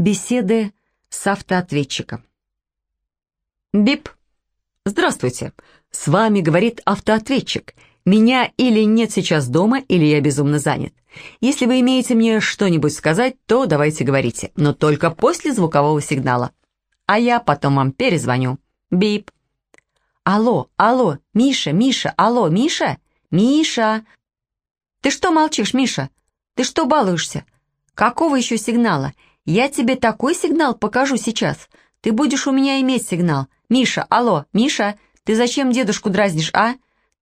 Беседы с автоответчиком. Бип. Здравствуйте. С вами говорит автоответчик. Меня или нет сейчас дома, или я безумно занят. Если вы имеете мне что-нибудь сказать, то давайте говорите, но только после звукового сигнала. А я потом вам перезвоню. Бип. Алло, алло, Миша, Миша, алло, Миша? Миша! Ты что молчишь, Миша? Ты что балуешься? Какого еще сигнала? Я тебе такой сигнал покажу сейчас. Ты будешь у меня иметь сигнал. Миша, алло, Миша, ты зачем дедушку дразнишь, а?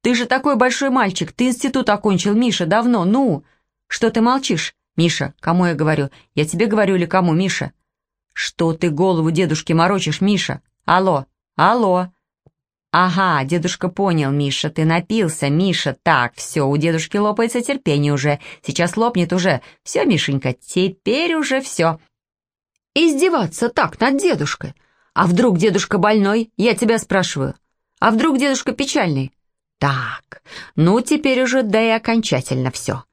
Ты же такой большой мальчик, ты институт окончил, Миша, давно, ну. Что ты молчишь? Миша, кому я говорю? Я тебе говорю или кому, Миша? Что ты голову дедушке морочишь, Миша? Алло, алло. «Ага, дедушка понял, Миша, ты напился, Миша. Так, все, у дедушки лопается терпение уже. Сейчас лопнет уже. Все, Мишенька, теперь уже все». «Издеваться так над дедушкой? А вдруг дедушка больной? Я тебя спрашиваю. А вдруг дедушка печальный?» «Так, ну теперь уже да и окончательно все.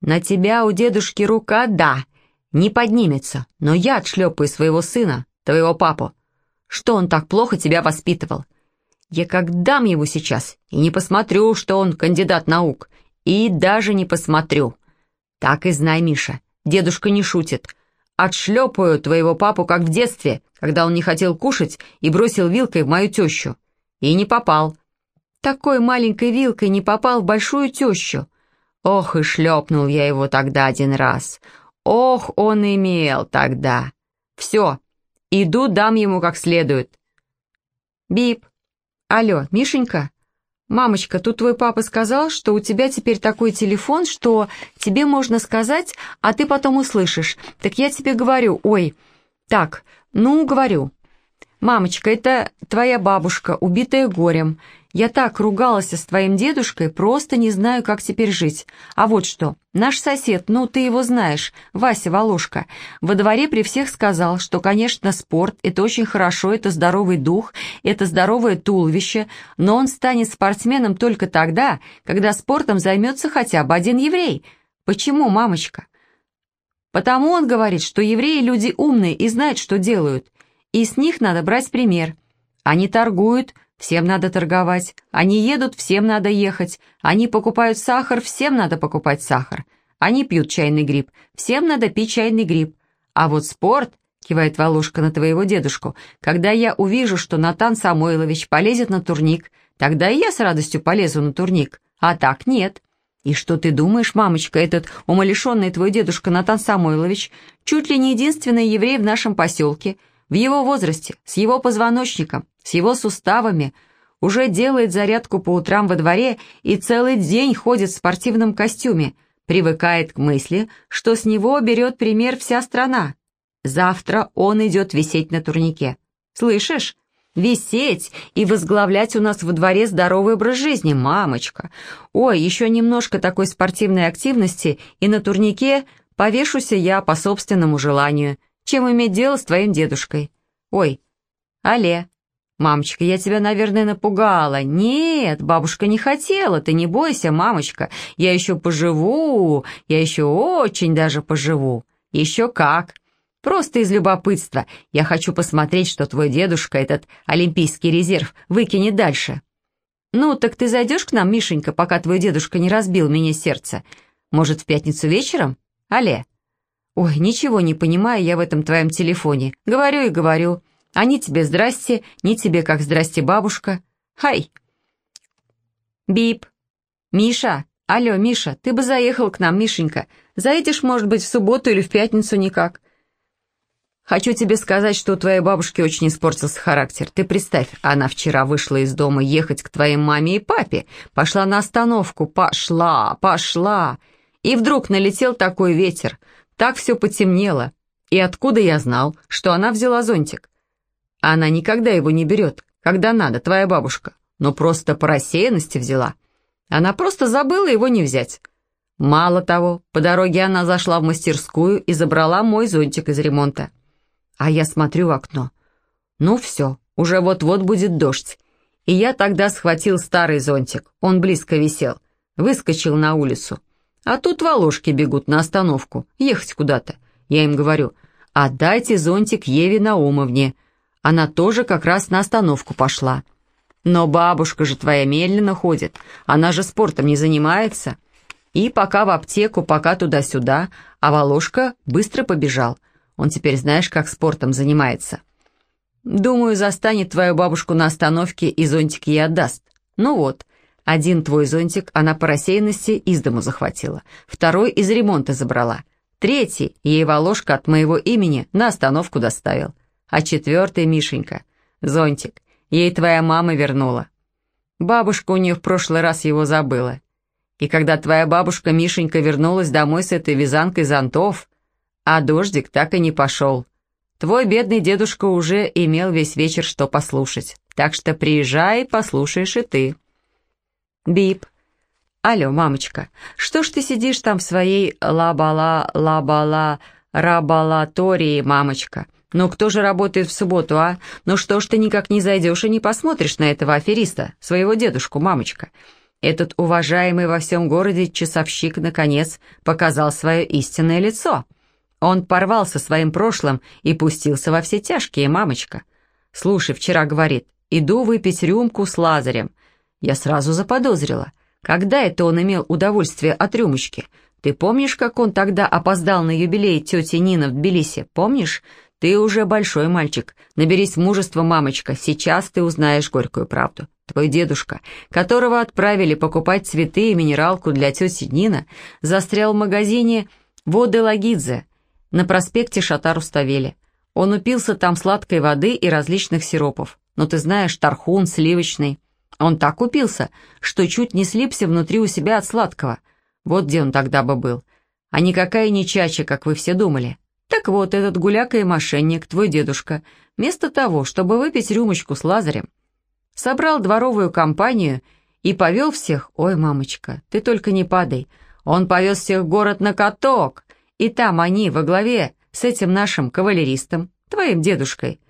На тебя у дедушки рука, да, не поднимется, но я отшлепаю своего сына, твоего папу. Что он так плохо тебя воспитывал? Я как дам его сейчас, и не посмотрю, что он кандидат наук. И даже не посмотрю. Так и знай, Миша, дедушка не шутит. Отшлепаю твоего папу, как в детстве, когда он не хотел кушать и бросил вилкой в мою тещу. И не попал. Такой маленькой вилкой не попал в большую тещу. Ох, и шлепнул я его тогда один раз. Ох, он имел тогда. Все, иду дам ему как следует. Бип. «Алло, Мишенька? Мамочка, тут твой папа сказал, что у тебя теперь такой телефон, что тебе можно сказать, а ты потом услышишь. Так я тебе говорю, ой, так, ну, говорю. Мамочка, это твоя бабушка, убитая горем. Я так ругалась с твоим дедушкой, просто не знаю, как теперь жить. А вот что, наш сосед, ну ты его знаешь, Вася Волошка, во дворе при всех сказал, что, конечно, спорт – это очень хорошо, это здоровый дух, это здоровое туловище, но он станет спортсменом только тогда, когда спортом займется хотя бы один еврей. Почему, мамочка? Потому он говорит, что евреи люди умные и знают, что делают, и с них надо брать пример. Они торгуют – Всем надо торговать. Они едут, всем надо ехать. Они покупают сахар, всем надо покупать сахар. Они пьют чайный гриб, всем надо пить чайный гриб. А вот спорт, кивает Волошка на твоего дедушку, когда я увижу, что Натан Самойлович полезет на турник, тогда и я с радостью полезу на турник. А так нет. И что ты думаешь, мамочка, этот умалишенный твой дедушка Натан Самойлович чуть ли не единственный еврей в нашем поселке, в его возрасте, с его позвоночником, с его суставами, уже делает зарядку по утрам во дворе и целый день ходит в спортивном костюме, привыкает к мысли, что с него берет пример вся страна. Завтра он идет висеть на турнике. Слышишь? Висеть и возглавлять у нас во дворе здоровый образ жизни, мамочка. Ой, еще немножко такой спортивной активности, и на турнике повешуся я по собственному желанию, чем иметь дело с твоим дедушкой. Ой, але, «Мамочка, я тебя, наверное, напугала». «Нет, бабушка не хотела, ты не бойся, мамочка. Я еще поживу, я еще очень даже поживу. Еще как. Просто из любопытства. Я хочу посмотреть, что твой дедушка, этот олимпийский резерв, выкинет дальше». «Ну, так ты зайдешь к нам, Мишенька, пока твой дедушка не разбил мне сердце? Может, в пятницу вечером? Але?» «Ой, ничего не понимаю я в этом твоем телефоне. Говорю и говорю». Они тебе здрасте, ни тебе как здрасте, бабушка. Хай!» «Бип! Миша! Алло, Миша, ты бы заехал к нам, Мишенька. Заедешь, может быть, в субботу или в пятницу никак?» «Хочу тебе сказать, что у твоей бабушки очень испортился характер. Ты представь, она вчера вышла из дома ехать к твоей маме и папе, пошла на остановку, пошла, пошла, и вдруг налетел такой ветер, так все потемнело. И откуда я знал, что она взяла зонтик? Она никогда его не берет, когда надо, твоя бабушка. Но просто по рассеянности взяла. Она просто забыла его не взять. Мало того, по дороге она зашла в мастерскую и забрала мой зонтик из ремонта. А я смотрю в окно. Ну все, уже вот-вот будет дождь. И я тогда схватил старый зонтик, он близко висел, выскочил на улицу. А тут волошки бегут на остановку, ехать куда-то. Я им говорю, Отдайте зонтик Еве Наумовне. Она тоже как раз на остановку пошла. Но бабушка же твоя медленно ходит, она же спортом не занимается. И пока в аптеку, пока туда-сюда, а Волошка быстро побежал. Он теперь знаешь, как спортом занимается. Думаю, застанет твою бабушку на остановке и зонтик ей отдаст. Ну вот, один твой зонтик она по рассеянности из дому захватила, второй из ремонта забрала, третий ей Волошка от моего имени на остановку доставил, а четвертый, Мишенька, зонтик, ей твоя мама вернула. Бабушка у нее в прошлый раз его забыла. И когда твоя бабушка Мишенька вернулась домой с этой вязанкой зонтов, а дождик так и не пошел, твой бедный дедушка уже имел весь вечер что послушать, так что приезжай, послушаешь и ты». Бип. Алло, мамочка, что ж ты сидишь там в своей лабала, лабала, рабалатории, мамочка? Ну кто же работает в субботу, а? Ну что ж ты никак не зайдешь и не посмотришь на этого афериста, своего дедушку, мамочка? Этот уважаемый во всем городе часовщик, наконец, показал свое истинное лицо. Он порвался своим прошлым и пустился во все тяжкие, мамочка. Слушай, вчера говорит, иду выпить рюмку с Лазарем. Я сразу заподозрила. Когда это он имел удовольствие от рюмочки? Ты помнишь, как он тогда опоздал на юбилей тети Нины в Тбилиси? Помнишь? Ты уже большой мальчик. Наберись мужества, мамочка. Сейчас ты узнаешь горькую правду. Твой дедушка, которого отправили покупать цветы и минералку для тети Нина, застрял в магазине воды Лагидзе на проспекте Шатар-Уставели. Он упился там сладкой воды и различных сиропов. Но ты знаешь, тархун, сливочный. Он так упился, что чуть не слипся внутри у себя от сладкого. Вот где он тогда бы был. А никакая не чача, как вы все думали. Так вот, этот гуляка и мошенник, твой дедушка, вместо того, чтобы выпить рюмочку с Лазарем, собрал дворовую компанию и повел всех... Ой, мамочка, ты только не падай. Он повез всех в город на каток, и там они во главе с этим нашим кавалеристом, твоим дедушкой,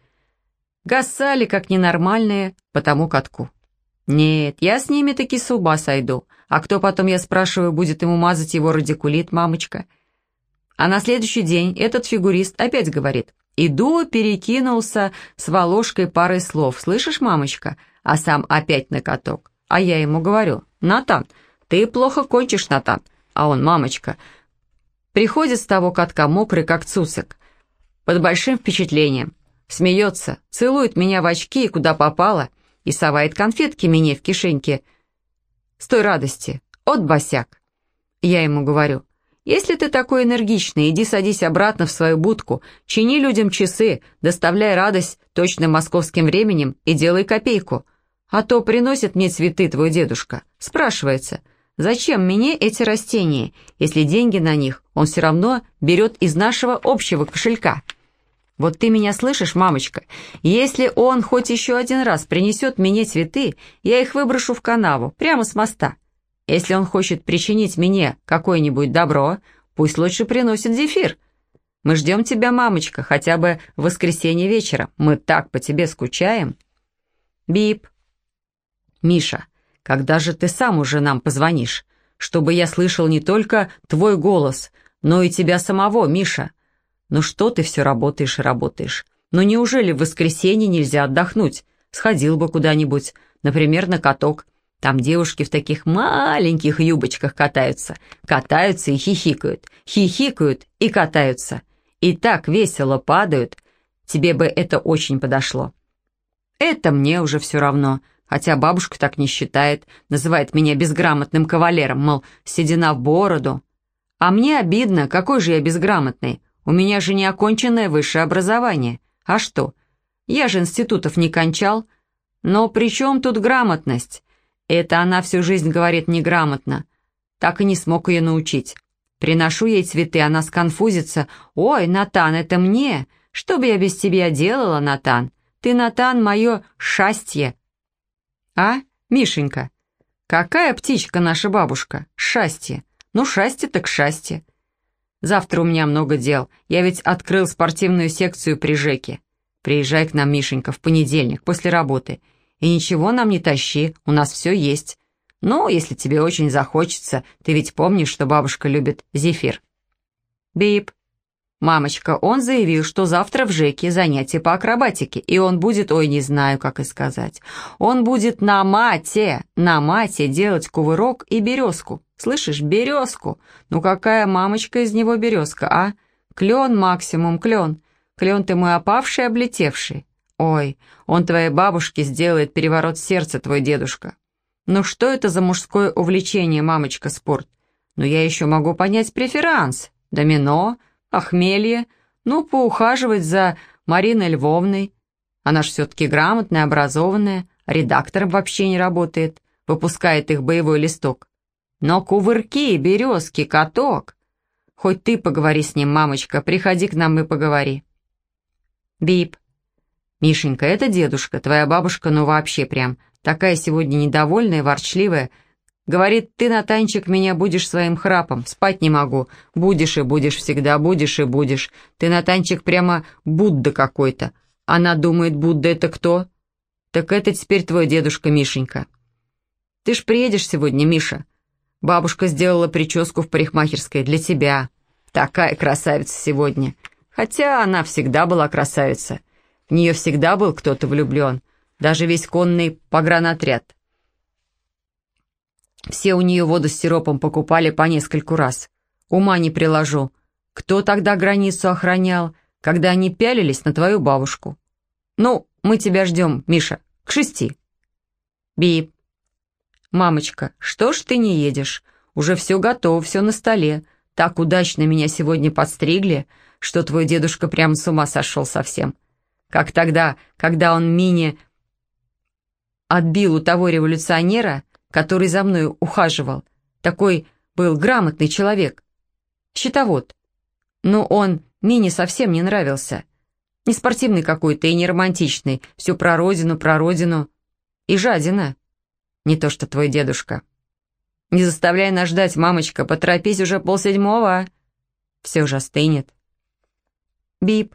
гасали как ненормальные по тому катку. «Нет, я с ними таки с ума сойду. А кто потом, я спрашиваю, будет ему мазать его радикулит, мамочка?» А на следующий день этот фигурист опять говорит. «Иду, перекинулся с Волошкой парой слов. Слышишь, мамочка?» А сам опять на каток. А я ему говорю. «Натан, ты плохо кончишь, Натан». А он, мамочка, приходит с того катка мокрый, как цусок, под большим впечатлением. Смеется, целует меня в очки, куда попало — и совает конфетки мне в кишеньке. С той радости. От босяк. Я ему говорю, если ты такой энергичный, иди садись обратно в свою будку, чини людям часы, доставляй радость точным московским временем и делай копейку. А то приносит мне цветы твой дедушка. Спрашивается, зачем мне эти растения, если деньги на них он все равно берет из нашего общего кошелька?» Вот ты меня слышишь, мамочка? Если он хоть еще один раз принесет мне цветы, я их выброшу в канаву, прямо с моста. Если он хочет причинить мне какое-нибудь добро, пусть лучше приносит зефир. Мы ждем тебя, мамочка, хотя бы в воскресенье вечером. Мы так по тебе скучаем. Бип. Миша, когда же ты сам уже нам позвонишь? Чтобы я слышал не только твой голос, но и тебя самого, Миша. Ну что ты все работаешь и работаешь? Ну неужели в воскресенье нельзя отдохнуть? Сходил бы куда-нибудь, например, на каток. Там девушки в таких маленьких юбочках катаются. Катаются и хихикают. Хихикают и катаются. И так весело падают. Тебе бы это очень подошло. Это мне уже все равно. Хотя бабушка так не считает. Называет меня безграмотным кавалером, мол, седина в бороду. А мне обидно, какой же я безграмотный. У меня же не оконченное высшее образование. А что? Я же институтов не кончал. Но при чем тут грамотность? Это она всю жизнь говорит неграмотно. Так и не смог ее научить. Приношу ей цветы, она сконфузится. «Ой, Натан, это мне! Что бы я без тебя делала, Натан? Ты, Натан, мое счастье!» «А, Мишенька, какая птичка наша бабушка? Счастье! Ну, счастье так счастье!» Завтра у меня много дел. Я ведь открыл спортивную секцию при ЖЭКе. Приезжай к нам, Мишенька, в понедельник, после работы. И ничего нам не тащи, у нас все есть. Ну, если тебе очень захочется, ты ведь помнишь, что бабушка любит зефир. Бип. Мамочка, он заявил, что завтра в ЖЭКе занятия по акробатике, и он будет, ой, не знаю, как и сказать, он будет на мате, на мате делать кувырок и березку. Слышишь, березку? Ну какая мамочка из него березка, а? Клен максимум, клен. Клен ты мой опавший, облетевший. Ой, он твоей бабушке сделает переворот сердца, твой дедушка. Ну что это за мужское увлечение, мамочка, спорт? Ну я еще могу понять преферанс, домино, охмелье, ну, поухаживать за Мариной Львовной. Она ж все-таки грамотная, образованная, редактором вообще не работает, выпускает их боевой листок. Но кувырки, березки, каток. Хоть ты поговори с ним, мамочка, приходи к нам и поговори. Бип. Мишенька, это дедушка, твоя бабушка, ну вообще прям, такая сегодня недовольная, ворчливая, Говорит, ты, Натанчик, меня будешь своим храпом, спать не могу. Будешь и будешь всегда, будешь и будешь. Ты, Натанчик, прямо Будда какой-то. Она думает, Будда это кто? Так это теперь твой дедушка Мишенька. Ты ж приедешь сегодня, Миша. Бабушка сделала прическу в парикмахерской для тебя. Такая красавица сегодня. Хотя она всегда была красавица. В нее всегда был кто-то влюблен. Даже весь конный погранотряд. Все у нее воду с сиропом покупали по нескольку раз. Ума не приложу. Кто тогда границу охранял, когда они пялились на твою бабушку? Ну, мы тебя ждем, Миша, к шести. Бип. Мамочка, что ж ты не едешь? Уже все готово, все на столе. Так удачно меня сегодня подстригли, что твой дедушка прям с ума сошел совсем. Как тогда, когда он мини отбил у того революционера, который за мной ухаживал. Такой был грамотный человек. Счетовод. Но он Мине совсем не нравился. Не спортивный какой-то и не романтичный. Все про родину, про родину. И жадина. Не то что твой дедушка. Не заставляй нас ждать, мамочка, поторопись уже полседьмого. Все уже остынет. Бип.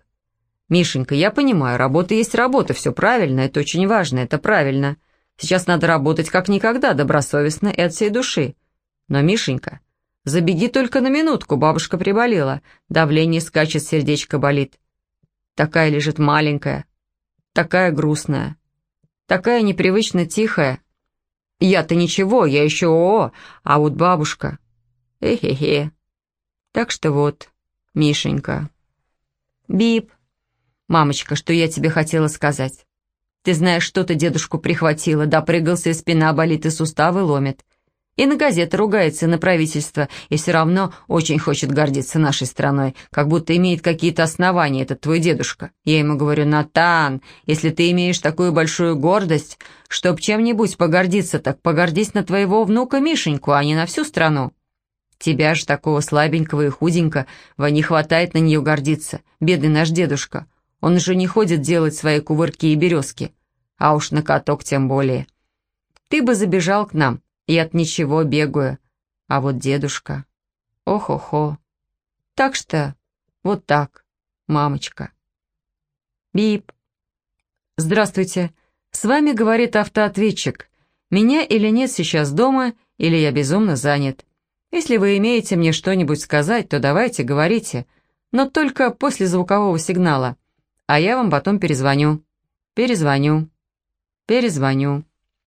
Мишенька, я понимаю, работа есть работа, все правильно, это очень важно, это правильно. Сейчас надо работать как никогда, добросовестно и от всей души. Но, Мишенька, забеги только на минутку, бабушка приболела. Давление скачет, сердечко болит. Такая лежит маленькая, такая грустная, такая непривычно тихая. Я-то ничего, я еще ООО, а вот бабушка... Эхе-хе. Так что вот, Мишенька. Бип. Мамочка, что я тебе хотела сказать? Ты знаешь, что-то дедушку прихватило, допрыгался, и спина болит, и суставы ломит. И на газеты ругается, и на правительство, и все равно очень хочет гордиться нашей страной, как будто имеет какие-то основания этот твой дедушка. Я ему говорю, Натан, если ты имеешь такую большую гордость, чтоб чем-нибудь погордиться, так погордись на твоего внука Мишеньку, а не на всю страну. Тебя же, такого слабенького и худенького, не хватает на нее гордиться, бедный наш дедушка. Он уже не ходит делать свои кувырки и березки, а уж на каток тем более. Ты бы забежал к нам, и от ничего бегаю. А вот дедушка... Ох-охо. Так что вот так, мамочка. Бип. Здравствуйте. С вами говорит автоответчик. Меня или нет сейчас дома, или я безумно занят. Если вы имеете мне что-нибудь сказать, то давайте, говорите, но только после звукового сигнала а я вам потом перезвоню. Перезвоню. Перезвоню.